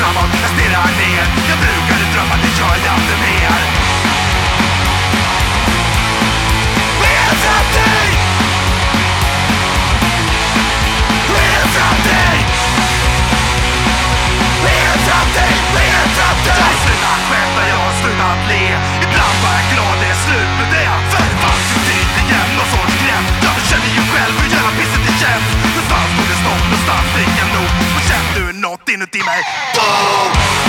não on, let's inuti mig Boom!